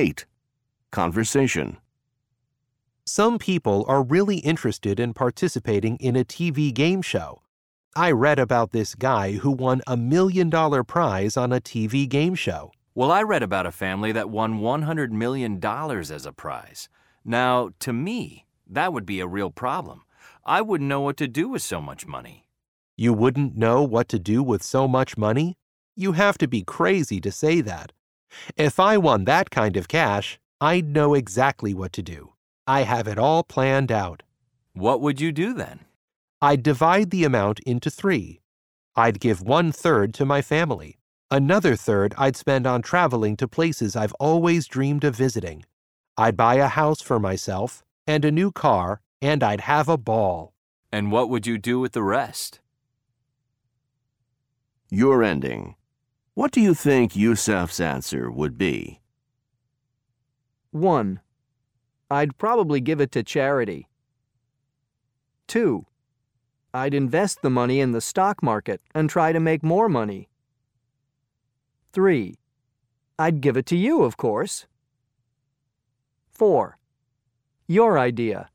8. Conversation. Some people are really interested in participating in a TV game show. I read about this guy who won a million dollar prize on a TV game show. Well, I read about a family that won $100 million as a prize. Now, to me, that would be a real problem. I wouldn't know what to do with so much money. You wouldn't know what to do with so much money? You have to be crazy to say that. If I won that kind of cash, I'd know exactly what to do. I have it all planned out. What would you do then? I'd divide the amount into three. I'd give one third to my family. Another third I'd spend on traveling to places I've always dreamed of visiting. I'd buy a house for myself and a new car, and I'd have a ball. And what would you do with the rest? Your ending. What do you think Yusuf's answer would be? 1. I'd probably give it to charity. 2. I'd invest the money in the stock market and try to make more money. 3. I'd give it to you, of course. 4. Your idea.